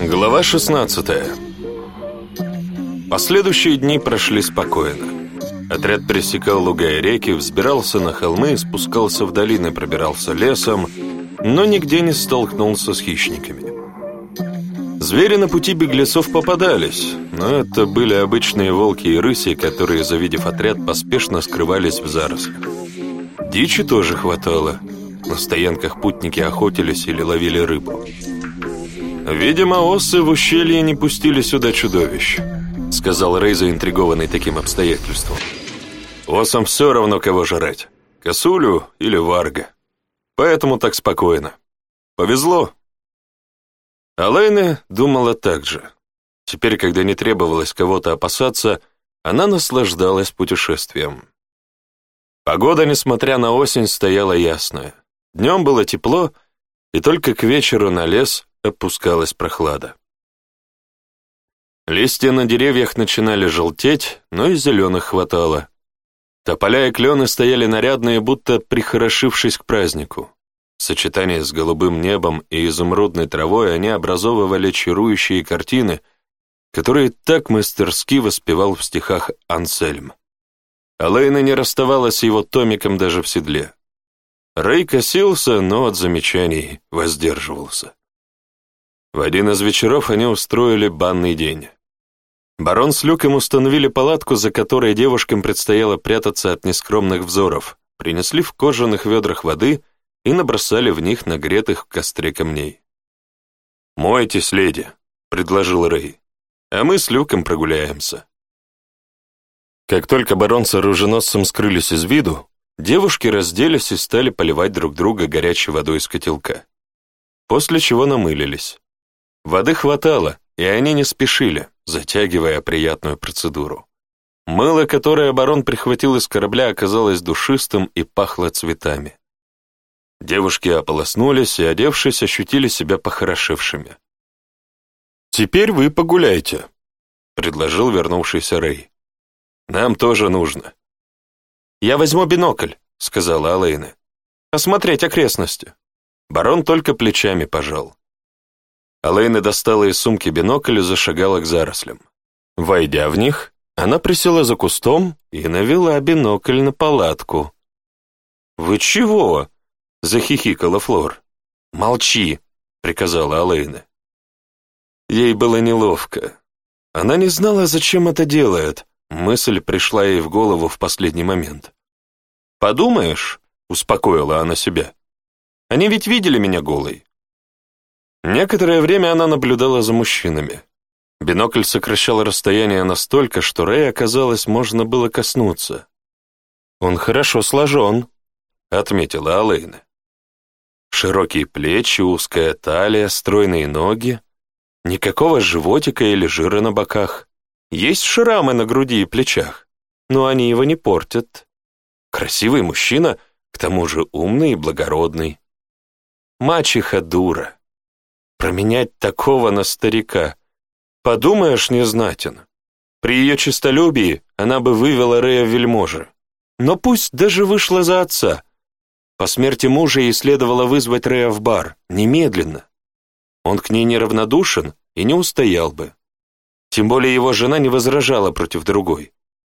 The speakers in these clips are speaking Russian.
Глава 16 Последующие дни прошли спокойно. Отряд пересекал луга и реки, взбирался на холмы, спускался в долины, пробирался лесом, но нигде не столкнулся с хищниками. Звери на пути беглецов попадались, но это были обычные волки и рыси, которые, завидев отряд, поспешно скрывались в зарослях. Дичи тоже хватало. На стоянках путники охотились или ловили рыбу. «Видимо, осы в ущелье не пустили сюда чудовищ», — сказал Рей, заинтригованный таким обстоятельством. «Осам все равно, кого жрать — косулю или варга. Поэтому так спокойно. Повезло». Алэйна думала так же. Теперь, когда не требовалось кого-то опасаться, она наслаждалась путешествием. Погода, несмотря на осень, стояла ясная. Днем было тепло, и только к вечеру на лес опускалась прохлада. Листья на деревьях начинали желтеть, но и зеленых хватало. Тополя и клены стояли нарядные, будто прихорошившись к празднику. В сочетании с голубым небом и изумрудной травой они образовывали чарующие картины, которые так мастерски воспевал в стихах Ансельм. Алэйна не расставалась с его томиком даже в седле. Рэй косился, но от замечаний воздерживался. В один из вечеров они устроили банный день. Барон с Люком установили палатку, за которой девушкам предстояло прятаться от нескромных взоров, принесли в кожаных ведрах воды и набросали в них нагретых в костре камней. «Мойтесь, леди», — предложил Рэй, — «а мы с Люком прогуляемся». Как только барон с оруженосцем скрылись из виду, девушки разделись и стали поливать друг друга горячей водой из котелка, после чего намылились. Воды хватало, и они не спешили, затягивая приятную процедуру. Мыло, которое барон прихватил из корабля, оказалось душистым и пахло цветами. Девушки ополоснулись и, одевшись, ощутили себя похорошевшими. «Теперь вы погуляйте», — предложил вернувшийся Рэй. «Нам тоже нужно». «Я возьму бинокль», — сказала Алэйна. «Осмотреть окрестности». Барон только плечами пожал. Алейна достала из сумки бинокль и зашагала к зарослям. Войдя в них, она присела за кустом и навела бинокль на палатку. «Вы чего?» — захихикала Флор. «Молчи!» — приказала Алейна. Ей было неловко. Она не знала, зачем это делает. Мысль пришла ей в голову в последний момент. «Подумаешь?» — успокоила она себя. «Они ведь видели меня голой. Некоторое время она наблюдала за мужчинами. Бинокль сокращал расстояние настолько, что Рэй, оказалось, можно было коснуться. «Он хорошо сложен», — отметила Алэйна. Широкие плечи, узкая талия, стройные ноги. Никакого животика или жира на боках. Есть шрамы на груди и плечах, но они его не портят. Красивый мужчина, к тому же умный и благородный. Мачеха дура. Променять такого на старика. Подумаешь, незнатен. При ее честолюбии она бы вывела Рея в вельможи. Но пусть даже вышла за отца. По смерти мужа ей следовало вызвать Рея в бар, немедленно. Он к ней неравнодушен и не устоял бы. Тем более его жена не возражала против другой.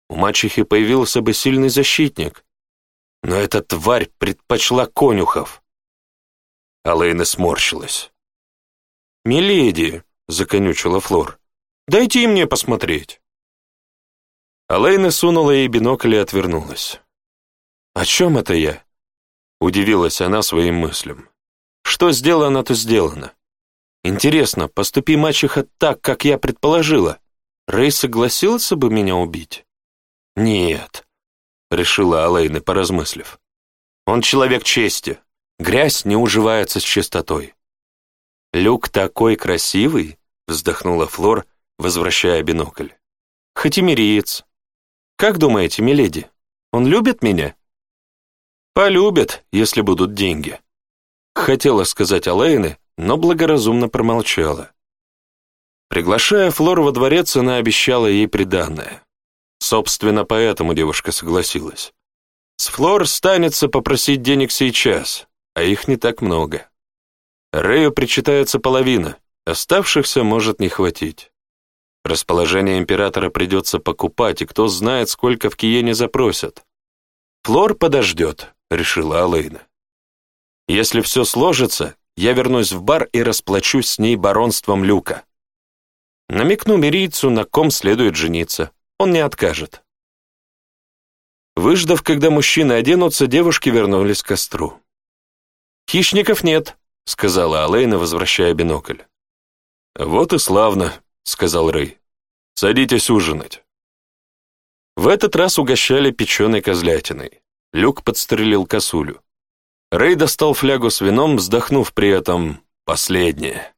У мачехи появился бы сильный защитник. Но эта тварь предпочла конюхов. Алэйна сморщилась. «Миледи!» — законючила Флор. «Дайте и мне посмотреть!» Алэйна сунула ей бинокль и отвернулась. «О чем это я?» — удивилась она своим мыслям. «Что сделано, то сделано. Интересно, поступи мачеха так, как я предположила, Рэй согласился бы меня убить?» «Нет», — решила Алэйна, поразмыслив. «Он человек чести. Грязь не уживается с чистотой. «Люк такой красивый!» — вздохнула Флор, возвращая бинокль. «Хатимириец. Как думаете, миледи, он любит меня?» «Полюбит, если будут деньги», — хотела сказать Алэйне, но благоразумно промолчала. Приглашая Флор во дворец, она обещала ей приданное. Собственно, поэтому девушка согласилась. С Флор станется попросить денег сейчас, а их не так много. Рэю причитается половина, оставшихся может не хватить. Расположение императора придется покупать, и кто знает, сколько в Киене запросят. «Флор подождет», — решила Алэйна. «Если все сложится, я вернусь в бар и расплачусь с ней баронством Люка. Намекну мирийцу, на ком следует жениться. Он не откажет». Выждав, когда мужчины оденутся, девушки вернулись к костру. «Хищников нет», — сказала Алейна, возвращая бинокль. «Вот и славно», — сказал Рэй. «Садитесь ужинать». В этот раз угощали печеной козлятиной. Люк подстрелил косулю. Рэй достал флягу с вином, вздохнув при этом «последнее».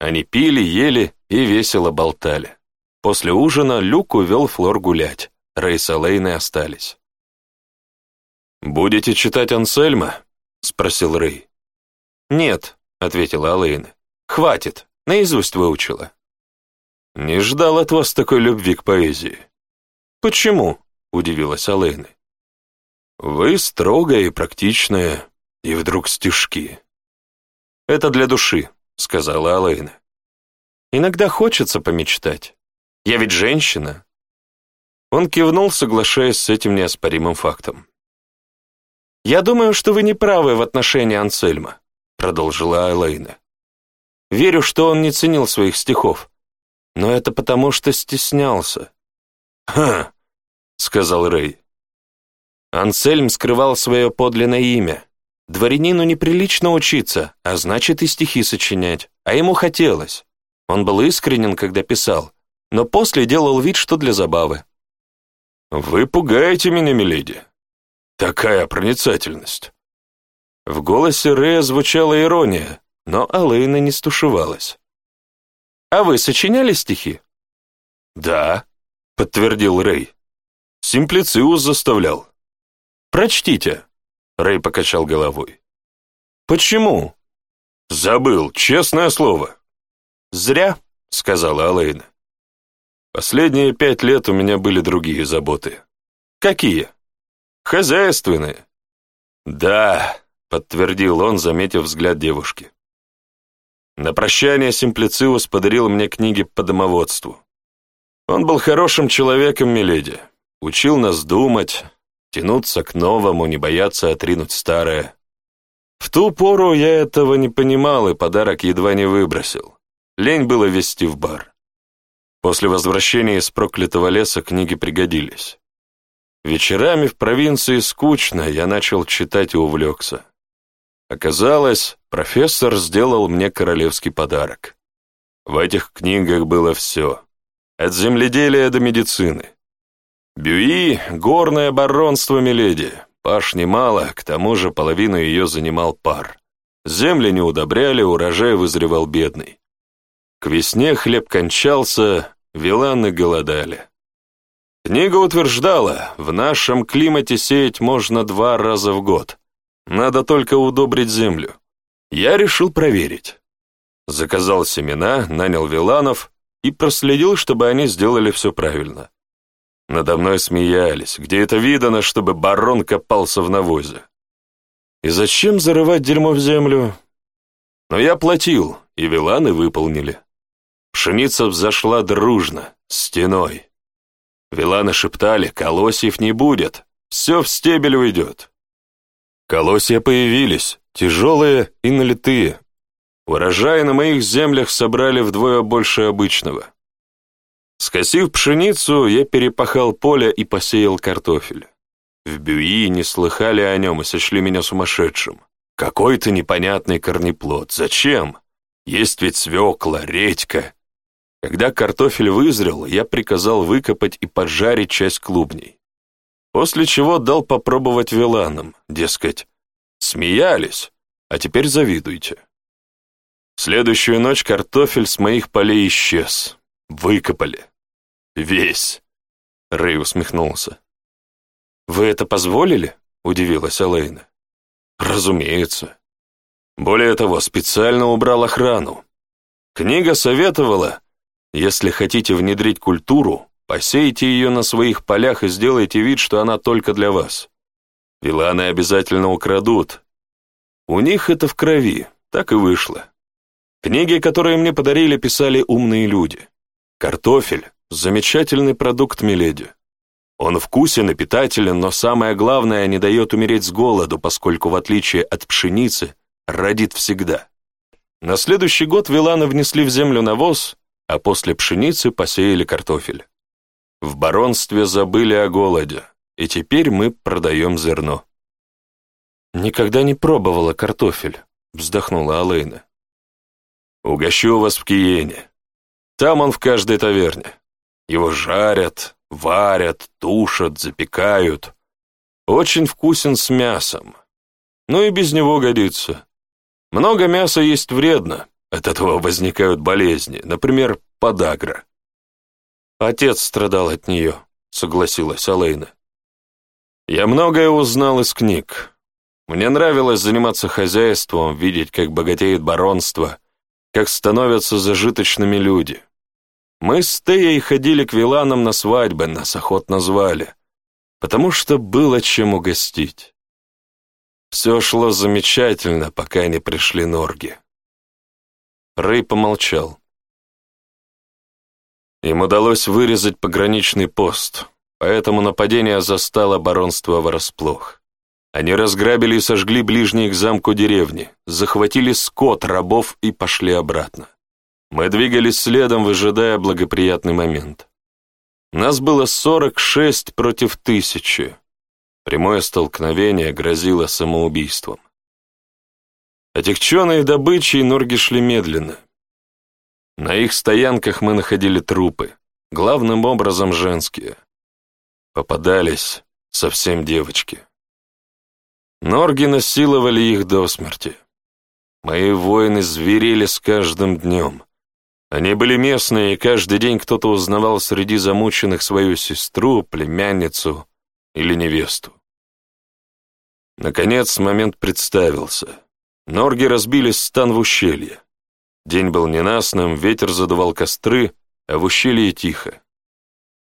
Они пили, ели и весело болтали. После ужина Люк увел Флор гулять. Рэй с Алейной остались. «Будете читать Ансельма?» — спросил Рэй. «Нет», — ответила Алэйн. «Хватит, наизусть выучила». «Не ждал от вас такой любви к поэзии». «Почему?» — удивилась Алэйн. «Вы строгая и практичная, и вдруг стишки». «Это для души», — сказала Алэйн. «Иногда хочется помечтать. Я ведь женщина». Он кивнул, соглашаясь с этим неоспоримым фактом. «Я думаю, что вы не правы в отношении Ансельма», продолжила Элейна. Верю, что он не ценил своих стихов, но это потому, что стеснялся. «Ха!» — сказал Рэй. Ансельм скрывал свое подлинное имя. Дворянину неприлично учиться, а значит и стихи сочинять, а ему хотелось. Он был искренен, когда писал, но после делал вид, что для забавы. «Вы пугаете меня, миледи. Такая проницательность. В голосе Рея звучала ирония, но Алэйна не стушевалась. «А вы сочиняли стихи?» «Да», — подтвердил Рэй. «Симплициус заставлял». «Прочтите», — Рэй покачал головой. «Почему?» «Забыл, честное слово». «Зря», — сказала Алэйна. «Последние пять лет у меня были другие заботы». «Какие?» «Хозяйственные». «Да», — подтвердил он, заметив взгляд девушки. На прощание Симплициус подарил мне книги по домоводству. Он был хорошим человеком, миледи. Учил нас думать, тянуться к новому, не бояться отринуть старое. В ту пору я этого не понимал и подарок едва не выбросил. Лень было вести в бар. После возвращения из проклятого леса книги пригодились. Вечерами в провинции скучно, я начал читать и увлекся. Оказалось, профессор сделал мне королевский подарок. В этих книгах было все. От земледелия до медицины. Бюи — горное баронство Миледи. Пашни мало, к тому же половину ее занимал пар. Земли не удобряли, урожай вызревал бедный. К весне хлеб кончался, виланы голодали. Книга утверждала, в нашем климате сеять можно два раза в год — надо только удобрить землю. Я решил проверить. Заказал семена, нанял виланов и проследил, чтобы они сделали все правильно. Надо мной смеялись, где это видано, чтобы барон копался в навозе. И зачем зарывать дерьмо в землю? Но я платил, и виланы выполнили. Пшеница взошла дружно, стеной. Виланы шептали, колосьев не будет, все в стебель уйдет. Колосья появились, тяжелые и налитые. Урожай на моих землях собрали вдвое больше обычного. Скосив пшеницу, я перепахал поле и посеял картофель. В Бюи не слыхали о нем и сочли меня сумасшедшим. Какой-то непонятный корнеплод. Зачем? Есть ведь свекла, редька. Когда картофель вызрел, я приказал выкопать и поджарить часть клубней. После чего дал попробовать виланам, дескать, смеялись, а теперь завидуйте. В следующую ночь картофель с моих полей исчез. Выкопали. Весь. Рэй усмехнулся. «Вы это позволили?» — удивилась Алэйна. «Разумеется. Более того, специально убрал охрану. Книга советовала, если хотите внедрить культуру, Посейте ее на своих полях и сделайте вид, что она только для вас. Виланы обязательно украдут. У них это в крови, так и вышло. Книги, которые мне подарили, писали умные люди. Картофель – замечательный продукт, миледи. Он вкусен и питателен, но самое главное, не дает умереть с голоду, поскольку, в отличие от пшеницы, родит всегда. На следующий год Вилана внесли в землю навоз, а после пшеницы посеяли картофель. В баронстве забыли о голоде, и теперь мы продаем зерно. «Никогда не пробовала картофель», — вздохнула Алейна. «Угощу вас в Киене. Там он в каждой таверне. Его жарят, варят, тушат, запекают. Очень вкусен с мясом. Но и без него годится. Много мяса есть вредно, от этого возникают болезни, например, подагра. Отец страдал от нее, согласилась Алейна. Я многое узнал из книг. Мне нравилось заниматься хозяйством, видеть, как богатеет баронство, как становятся зажиточными люди. Мы с Теей ходили к Виланам на свадьбы, нас охотно звали, потому что было чем угостить. Все шло замечательно, пока не пришли норги. Рэй помолчал. Им удалось вырезать пограничный пост, поэтому нападение застало баронство врасплох. Они разграбили и сожгли ближние к замку деревни, захватили скот, рабов и пошли обратно. Мы двигались следом, выжидая благоприятный момент. Нас было 46 против тысячи. Прямое столкновение грозило самоубийством. Отягченные добычей норги шли медленно, на их стоянках мы находили трупы, главным образом женские. Попадались совсем девочки. Норги насиловали их до смерти. Мои воины зверели с каждым днем. Они были местные, и каждый день кто-то узнавал среди замученных свою сестру, племянницу или невесту. Наконец момент представился. Норги разбили стан в ущелье. День был ненастным, ветер задувал костры, а в ущелье тихо.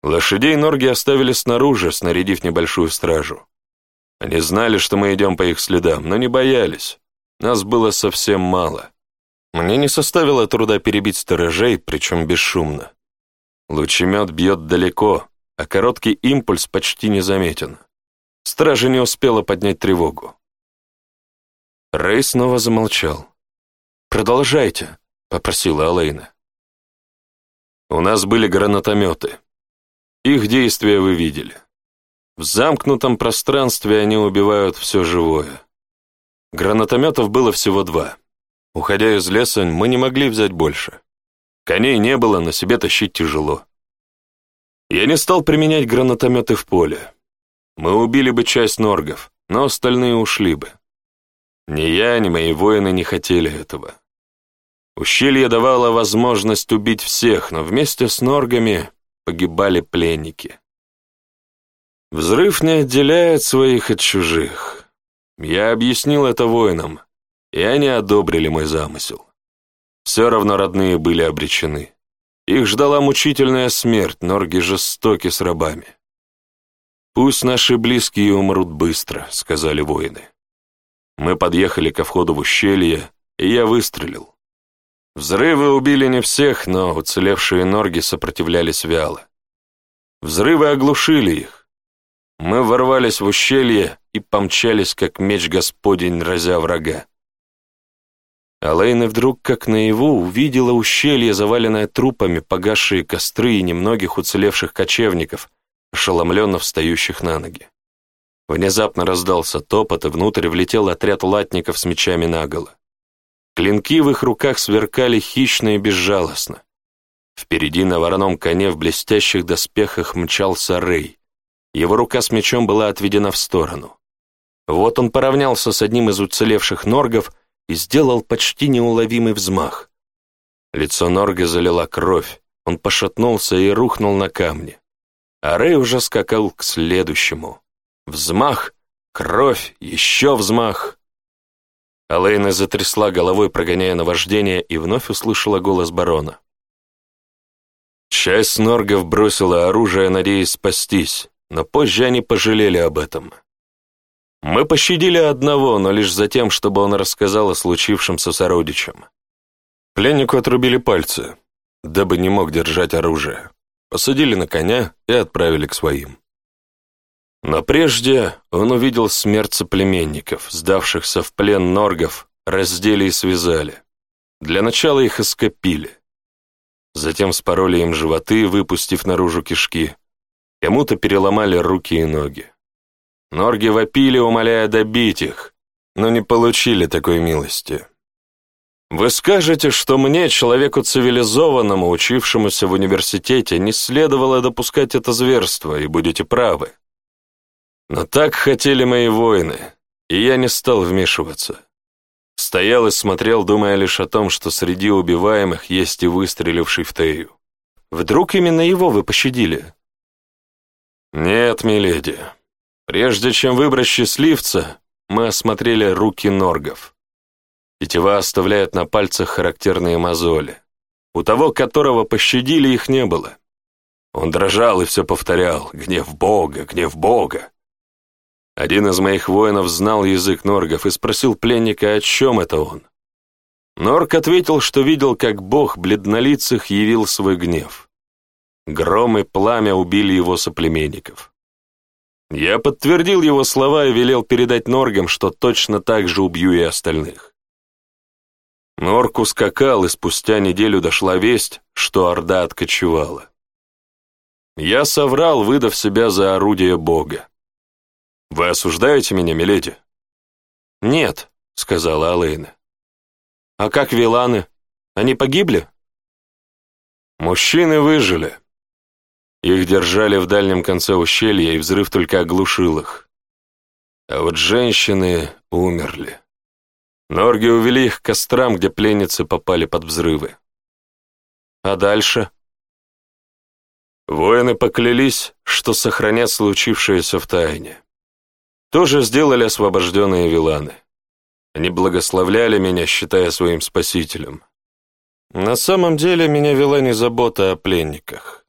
Лошадей Норги оставили снаружи, снарядив небольшую стражу. Они знали, что мы идем по их следам, но не боялись. Нас было совсем мало. Мне не составило труда перебить сторожей, причем бесшумно. Лучемет бьет далеко, а короткий импульс почти незаметен. Стража не успела поднять тревогу. Рэй снова замолчал. «Продолжайте», — попросила Алэйна. «У нас были гранатометы. Их действия вы видели. В замкнутом пространстве они убивают все живое. Гранатометов было всего два. Уходя из леса, мы не могли взять больше. Коней не было, на себе тащить тяжело. Я не стал применять гранатометы в поле. Мы убили бы часть норгов, но остальные ушли бы. Ни я, ни мои воины не хотели этого. Ущелье давало возможность убить всех, но вместе с норгами погибали пленники. Взрыв не отделяет своих от чужих. Я объяснил это воинам, и они одобрили мой замысел. Все равно родные были обречены. Их ждала мучительная смерть, норги жестоки с рабами. «Пусть наши близкие умрут быстро», — сказали воины. Мы подъехали ко входу в ущелье, и я выстрелил. Взрывы убили не всех, но уцелевшие норги сопротивлялись вяло. Взрывы оглушили их. Мы ворвались в ущелье и помчались, как меч Господень, разя врага. Алэйна вдруг, как наяву, увидела ущелье, заваленное трупами, погасшие костры и немногих уцелевших кочевников, ошеломленно встающих на ноги. Внезапно раздался топот, и внутрь влетел отряд латников с мечами наголо. Клинки в их руках сверкали хищно и безжалостно. Впереди на вороном коне в блестящих доспехах мчался Рэй. Его рука с мечом была отведена в сторону. Вот он поравнялся с одним из уцелевших норгов и сделал почти неуловимый взмах. Лицо норга залила кровь, он пошатнулся и рухнул на камни. А Рэй уже скакал к следующему. Взмах, кровь, еще взмах. Алейна затрясла головой, прогоняя наваждение, и вновь услышала голос барона. Часть норгов бросила оружие, надеясь спастись, но позже они пожалели об этом. Мы пощадили одного, но лишь за тем, чтобы он рассказал о случившемся сородичам. Пленнику отрубили пальцы, дабы не мог держать оружие. Посадили на коня и отправили к своим. Но прежде он увидел смерть соплеменников, сдавшихся в плен норгов, раздели и связали. Для начала их ископили. Затем спороли им животы, выпустив наружу кишки. Кому-то переломали руки и ноги. Норги вопили, умоляя добить их, но не получили такой милости. Вы скажете, что мне, человеку цивилизованному, учившемуся в университете, не следовало допускать это зверство, и будете правы. Но так хотели мои воины, и я не стал вмешиваться. Стоял и смотрел, думая лишь о том, что среди убиваемых есть и выстреливший в Тею. Вдруг именно его вы пощадили? Нет, миледи. Прежде чем выбрать счастливца, мы осмотрели руки норгов. Тетива оставляет на пальцах характерные мозоли. У того, которого пощадили, их не было. Он дрожал и все повторял «Гнев Бога! Гнев Бога!» Один из моих воинов знал язык норгов и спросил пленника, о чем это он. Норк ответил, что видел, как бог бледнолицых явил свой гнев. Гром и пламя убили его соплеменников. Я подтвердил его слова и велел передать Норгам, что точно так же убью и остальных. Норк ускакал, и спустя неделю дошла весть, что Орда откочевала. Я соврал, выдав себя за орудие Бога. «Вы осуждаете меня, миледи?» «Нет», — сказала Алэйна. «А как Виланы? Они погибли?» «Мужчины выжили. Их держали в дальнем конце ущелья, и взрыв только оглушил их. А вот женщины умерли. Норги увели их к кострам, где пленницы попали под взрывы. А дальше?» Воины поклялись, что сохранят случившееся в тайне. То же сделали освобожденные Виланы. Они благословляли меня, считая своим спасителем. На самом деле меня вела не забота о пленниках.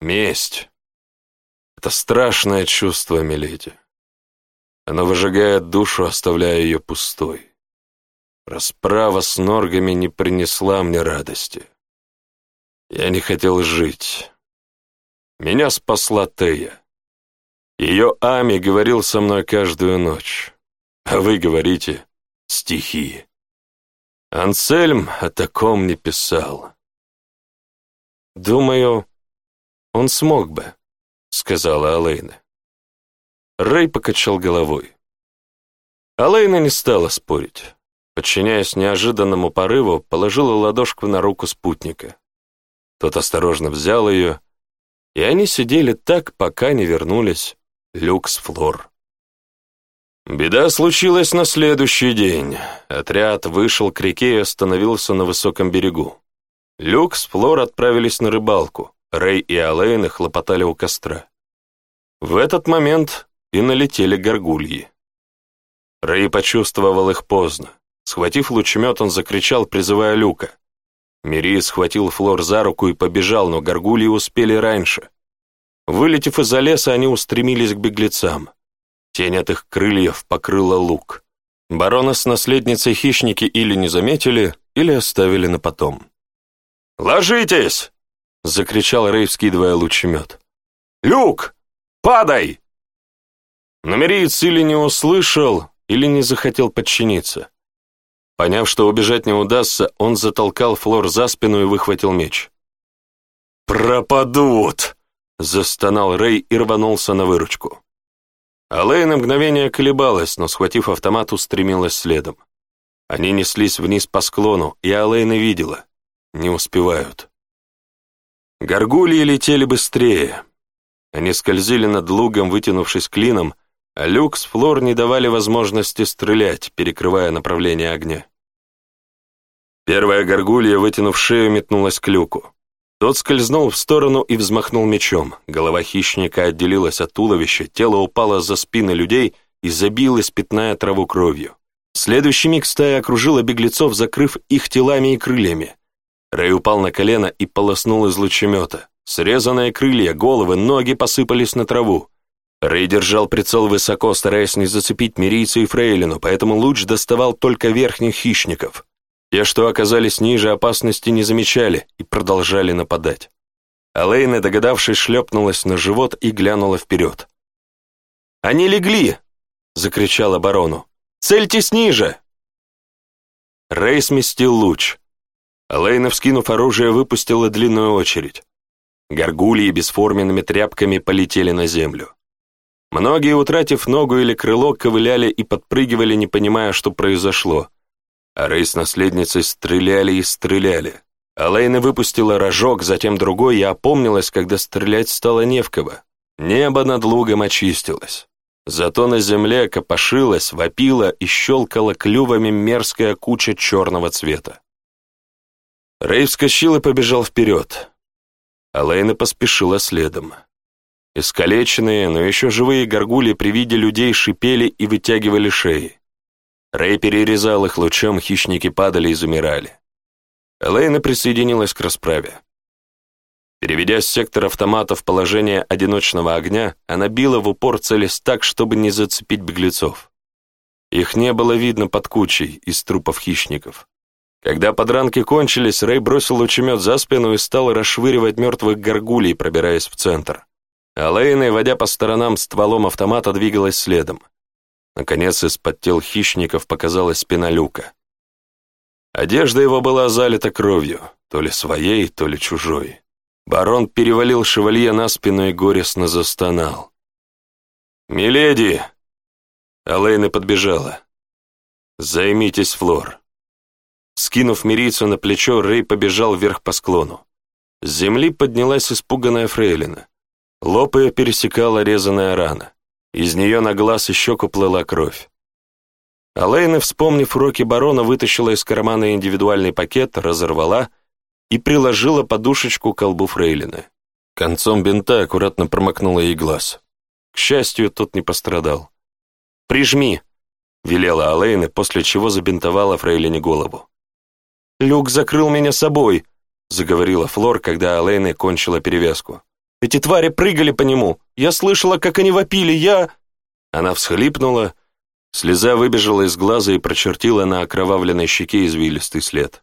Месть. Это страшное чувство, миледи. Оно выжигает душу, оставляя ее пустой. Расправа с норгами не принесла мне радости. Я не хотел жить. Меня спасла Тея. Ее Ами говорил со мной каждую ночь. А вы говорите «стихи». Ансельм о таком не писал. «Думаю, он смог бы», — сказала Алейна. Рэй покачал головой. Алейна не стала спорить. Подчиняясь неожиданному порыву, положила ладошку на руку спутника. Тот осторожно взял ее, и они сидели так, пока не вернулись Люкс Флор. Беда случилась на следующий день. Отряд вышел к реке и остановился на высоком берегу. Люкс Флор отправились на рыбалку. Рэй и Алэйна хлопотали у костра. В этот момент и налетели горгульи. Рэй почувствовал их поздно. Схватив лучемет, он закричал, призывая Люка. Мири схватил Флор за руку и побежал, но горгульи успели раньше — Вылетев из-за леса, они устремились к беглецам. Тень от их крыльев покрыла лук. Барона с наследницей хищники или не заметили, или оставили на потом. «Ложитесь!» — закричал Рейв, скидывая лучемет. «Люк! Падай!» Намериец или не услышал, или не захотел подчиниться. Поняв, что убежать не удастся, он затолкал Флор за спину и выхватил меч. «Пропадут!» Застонал Рэй и рванулся на выручку. Алэй на мгновение колебалась, но, схватив автомат, устремилась следом. Они неслись вниз по склону, и Алэйна видела. Не успевают. Горгульи летели быстрее. Они скользили над лугом, вытянувшись клином, а люк флор не давали возможности стрелять, перекрывая направление огня. Первая горгулья, вытянув шею, метнулась к люку. Тот скользнул в сторону и взмахнул мечом. Голова хищника отделилась от туловища, тело упало за спины людей и забилось, пятная траву кровью. Следующий миг стая окружила беглецов, закрыв их телами и крыльями. Рэй упал на колено и полоснул из лучемета. Срезанные крылья, головы, ноги посыпались на траву. Рэй держал прицел высоко, стараясь не зацепить Мирийца и Фрейлину, поэтому луч доставал только верхних хищников. Те, что оказались ниже, опасности не замечали и продолжали нападать. Алейна, догадавшись, шлепнулась на живот и глянула вперед. «Они легли!» — закричала барону. «Цельтесь ниже!» Рей сместил луч. Алейна, вскинув оружие, выпустила длинную очередь. Горгульи бесформенными тряпками полетели на землю. Многие, утратив ногу или крыло, ковыляли и подпрыгивали, не понимая, что произошло, а Рэй с наследницей стреляли и стреляли. Алейна выпустила рожок, затем другой, и опомнилась, когда стрелять стало не в кого. Небо над лугом очистилось. Зато на земле копошилась, вопила и щелкала клювами мерзкая куча черного цвета. Рэй вскочил и побежал вперед. Алейна поспешила следом. Искалеченные, но еще живые горгули при виде людей шипели и вытягивали шеи. Рэй перерезал их лучом, хищники падали и замирали. Элейна присоединилась к расправе. Переведя с сектора автомата в положение одиночного огня, она била в упор целясь так, чтобы не зацепить беглецов. Их не было видно под кучей из трупов хищников. Когда подранки кончились, Рэй бросил лучемет за спину и стал расшвыривать мертвых горгулей, пробираясь в центр. А Лейна, водя по сторонам стволом автомата, двигалась следом. Наконец, из-под тел хищников показалась спина люка. Одежда его была залита кровью, то ли своей, то ли чужой. Барон перевалил шевалье на спину и горестно застонал. «Миледи!» Алэйна подбежала. «Займитесь, Флор». Скинув мирийцу на плечо, Рэй побежал вверх по склону. С земли поднялась испуганная фрейлина. Лоб ее пересекала резаная рана. Из нее на глаз и щеку плыла кровь. Алейна, вспомнив уроки барона, вытащила из кармана индивидуальный пакет, разорвала и приложила подушечку к колбу фрейлины. Концом бинта аккуратно промокнула ей глаз. К счастью, тот не пострадал. «Прижми!» — велела Алейна, после чего забинтовала фрейлине голову. «Люк закрыл меня собой!» — заговорила Флор, когда Алейна кончила перевязку. Эти твари прыгали по нему. Я слышала, как они вопили. Я...» Она всхлипнула. Слеза выбежала из глаза и прочертила на окровавленной щеке извилистый след.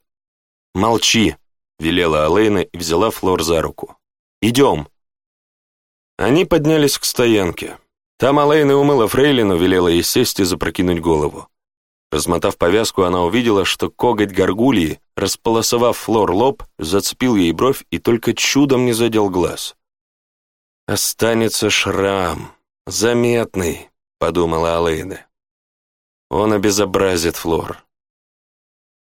«Молчи!» — велела Алейна и взяла Флор за руку. «Идем!» Они поднялись к стоянке. Там Алейна умыла фрейлину, велела ей сесть и запрокинуть голову. Размотав повязку, она увидела, что коготь горгульи, располосовав Флор лоб, зацепил ей бровь и только чудом не задел глаз. «Останется шрам, заметный», — подумала Алэйда. «Он обезобразит Флор».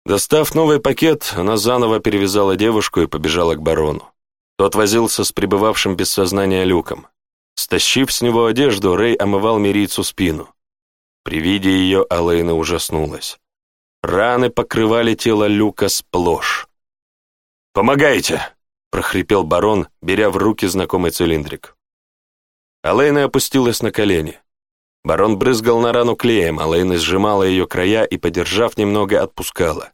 Достав новый пакет, она заново перевязала девушку и побежала к барону. Тот возился с пребывавшим без сознания люком. Стащив с него одежду, Рэй омывал Мирийцу спину. При виде ее Алэйна ужаснулась. Раны покрывали тело люка сплошь. «Помогайте!» — прохрипел барон, беря в руки знакомый цилиндрик. Алэйна опустилась на колени. Барон брызгал на рану клеем, Алейна сжимала ее края и, подержав немного, отпускала.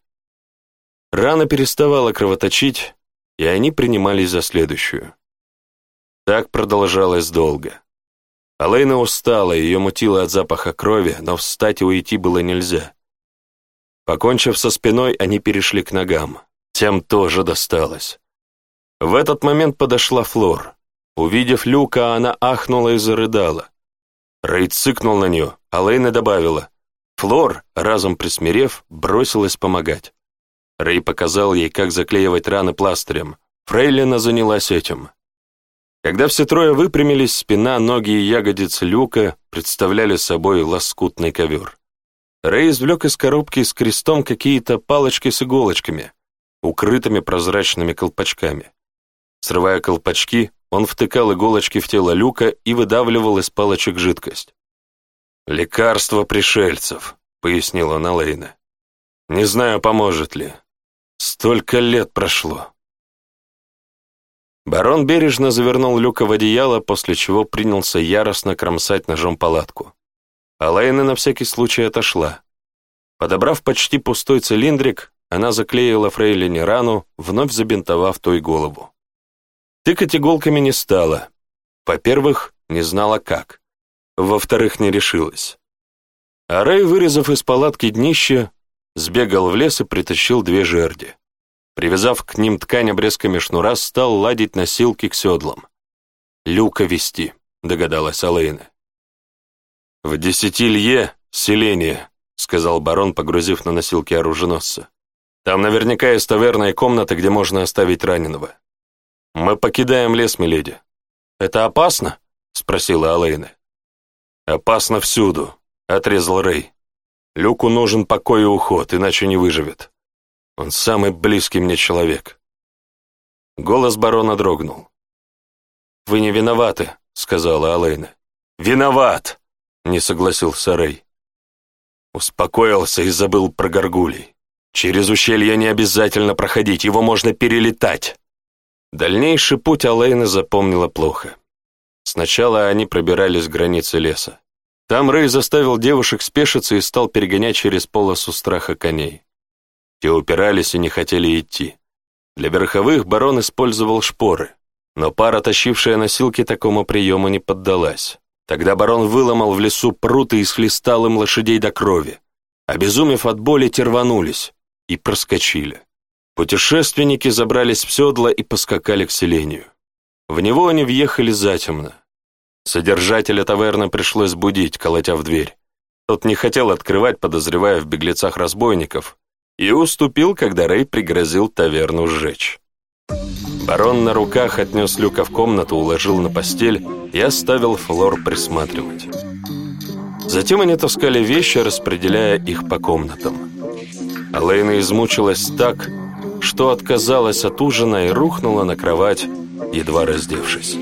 Рана переставала кровоточить, и они принимались за следующую. Так продолжалось долго. Алэйна устала, ее мутило от запаха крови, но встать и уйти было нельзя. Покончив со спиной, они перешли к ногам. Тем тоже досталось. В этот момент подошла Флор. Увидев Люка, она ахнула и зарыдала. Рейд цыкнул на нее, а Лейна добавила. Флор, разом присмирев, бросилась помогать. Рэй показал ей, как заклеивать раны пластырем. Фрейлина занялась этим. Когда все трое выпрямились, спина, ноги и ягодицы Люка представляли собой лоскутный ковер. Рэй извлек из коробки с крестом какие-то палочки с иголочками, укрытыми прозрачными колпачками. Срывая колпачки, он втыкал иголочки в тело люка и выдавливал из палочек жидкость. «Лекарство пришельцев», — пояснила Налейна. «Не знаю, поможет ли. Столько лет прошло». Барон бережно завернул люка в одеяло, после чего принялся яростно кромсать ножом палатку. Алайна на всякий случай отошла. Подобрав почти пустой цилиндрик, она заклеила фрейлине рану, вновь забинтовав той голову. Тыкать иголками не стала. Во-первых, не знала как. Во-вторых, не решилась. А Рэй, вырезав из палатки днище, сбегал в лес и притащил две жерди. Привязав к ним ткань обрезками шнура, стал ладить носилки к седлам. «Люка вести», — догадалась Алэйна. «В десятилье селение», — сказал барон, погрузив на носилки оруженосца. «Там наверняка есть таверная и комната, где можно оставить раненого». «Мы покидаем лес, миледи». «Это опасно?» — спросила Алэйна. «Опасно всюду», — отрезал Рэй. «Люку нужен покой и уход, иначе не выживет. Он самый близкий мне человек». Голос барона дрогнул. «Вы не виноваты», — сказала Алэйна. «Виноват!» — не согласился Рэй. Успокоился и забыл про горгулей. «Через ущелье не обязательно проходить, его можно перелетать». Дальнейший путь Алэйна запомнила плохо. Сначала они пробирались к границе леса. Там Рэй заставил девушек спешиться и стал перегонять через полосу страха коней. Те упирались и не хотели идти. Для верховых барон использовал шпоры, но пара, тащившая носилки, такому приему не поддалась. Тогда барон выломал в лесу пруты и схлестал им лошадей до крови. Обезумев от боли, терванулись и проскочили. Путешественники забрались в седло и поскакали к селению. В него они въехали затемно. Содержателя таверны пришлось будить, колотя в дверь. Тот не хотел открывать, подозревая в беглецах разбойников, и уступил, когда Рэй пригрозил таверну сжечь. Барон на руках отнес Люка в комнату, уложил на постель и оставил Флор присматривать. Затем они таскали вещи, распределяя их по комнатам. Алэйна измучилась так, что отказалась от ужина и рухнула на кровать, едва раздевшись.